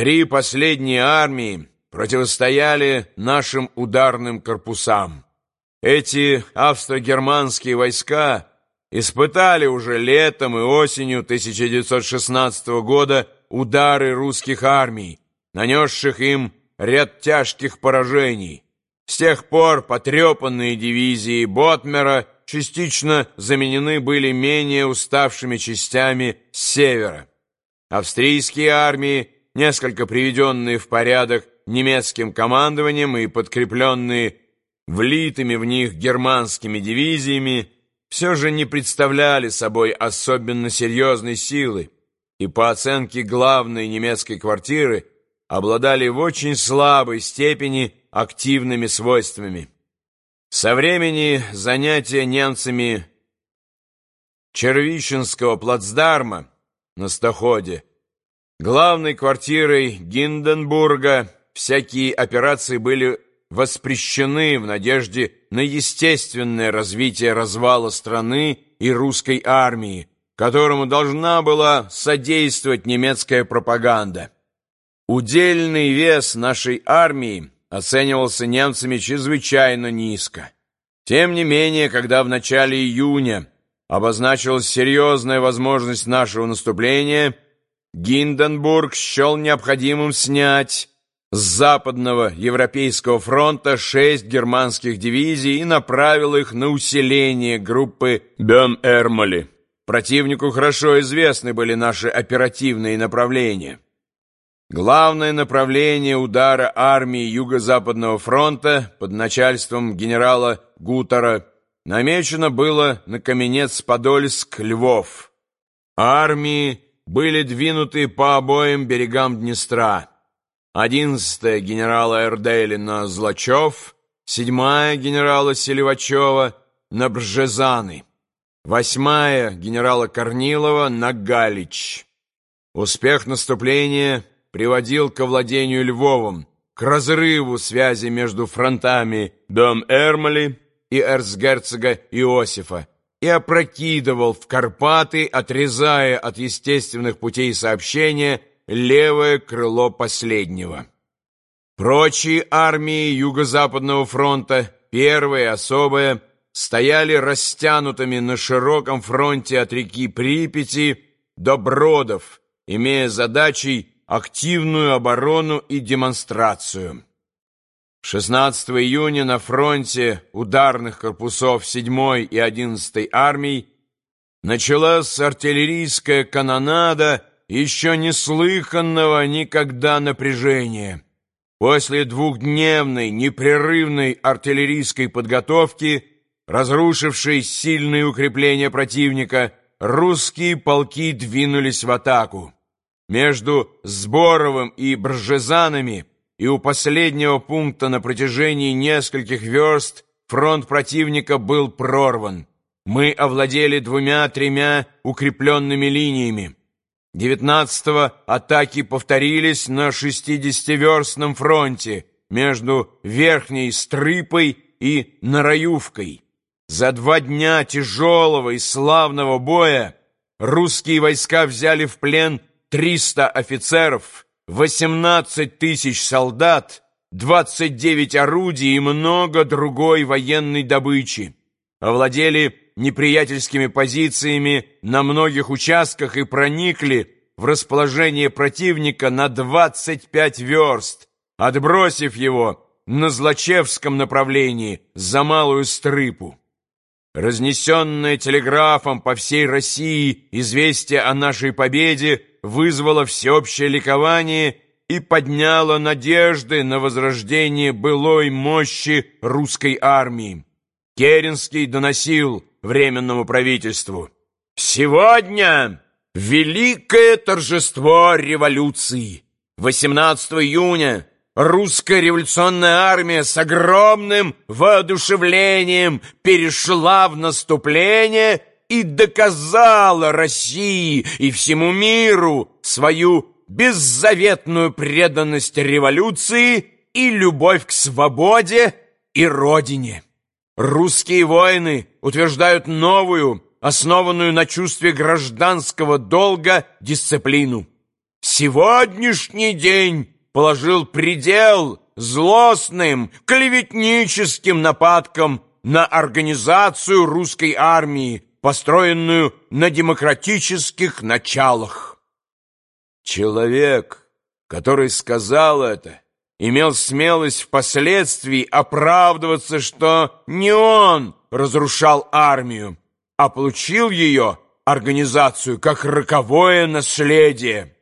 Три последние армии противостояли нашим ударным корпусам. Эти австро-германские войска испытали уже летом и осенью 1916 года удары русских армий, нанесших им ряд тяжких поражений. С тех пор потрепанные дивизии Ботмера частично заменены были менее уставшими частями с севера. Австрийские армии, несколько приведенные в порядок немецким командованием и подкрепленные влитыми в них германскими дивизиями, все же не представляли собой особенно серьезной силы и, по оценке главной немецкой квартиры, обладали в очень слабой степени активными свойствами. Со времени занятия немцами Червищенского плацдарма на Стоходе, главной квартирой Гинденбурга, всякие операции были воспрещены в надежде на естественное развитие развала страны и русской армии, которому должна была содействовать немецкая пропаганда. Удельный вес нашей армии оценивался немцами чрезвычайно низко. Тем не менее, когда в начале июня обозначилась серьезная возможность нашего наступления, Гинденбург счел необходимым снять с западного Европейского фронта шесть германских дивизий и направил их на усиление группы Бем-Эрмоли. Противнику хорошо известны были наши оперативные направления. Главное направление удара армии Юго-Западного фронта под начальством генерала Гутера намечено было на Каменец-Подольск-Львов. Армии были двинуты по обоим берегам Днестра. 11-я генерала Эрдели на Злачев, 7-я генерала Селивачева на Бржезаны, 8-я генерала Корнилова на Галич. Успех наступления приводил к овладению Львовом, к разрыву связи между фронтами дом Эрмоли и эрцгерцога Иосифа, и опрокидывал в Карпаты, отрезая от естественных путей сообщения левое крыло последнего. Прочие армии Юго-Западного фронта, первая и особая, стояли растянутыми на широком фронте от реки Припяти до Бродов, имея задачей активную оборону и демонстрацию. 16 июня на фронте ударных корпусов 7 и 11 армий началась артиллерийская канонада еще неслыханного никогда напряжения. После двухдневной непрерывной артиллерийской подготовки, разрушившей сильные укрепления противника, русские полки двинулись в атаку. Между Сборовым и Бржезанами и у последнего пункта на протяжении нескольких верст фронт противника был прорван. Мы овладели двумя-тремя укрепленными линиями. 19-го атаки повторились на 60-верстном фронте между Верхней Стрыпой и Нараювкой. За два дня тяжелого и славного боя русские войска взяли в плен 300 офицеров, 18 тысяч солдат, 29 орудий и много другой военной добычи. Овладели неприятельскими позициями на многих участках и проникли в расположение противника на 25 верст, отбросив его на Злачевском направлении за Малую Стрыпу. Разнесенное телеграфом по всей России известие о нашей победе вызвало всеобщее ликование и подняло надежды на возрождение былой мощи русской армии. Керенский доносил Временному правительству «Сегодня великое торжество революции. 18 июня русская революционная армия с огромным воодушевлением перешла в наступление и доказала России и всему миру свою беззаветную преданность революции и любовь к свободе и родине. Русские воины утверждают новую, основанную на чувстве гражданского долга, дисциплину. сегодняшний день положил предел злостным, клеветническим нападкам на организацию русской армии, построенную на демократических началах. Человек, который сказал это, имел смелость впоследствии оправдываться, что не он разрушал армию, а получил ее организацию как роковое наследие.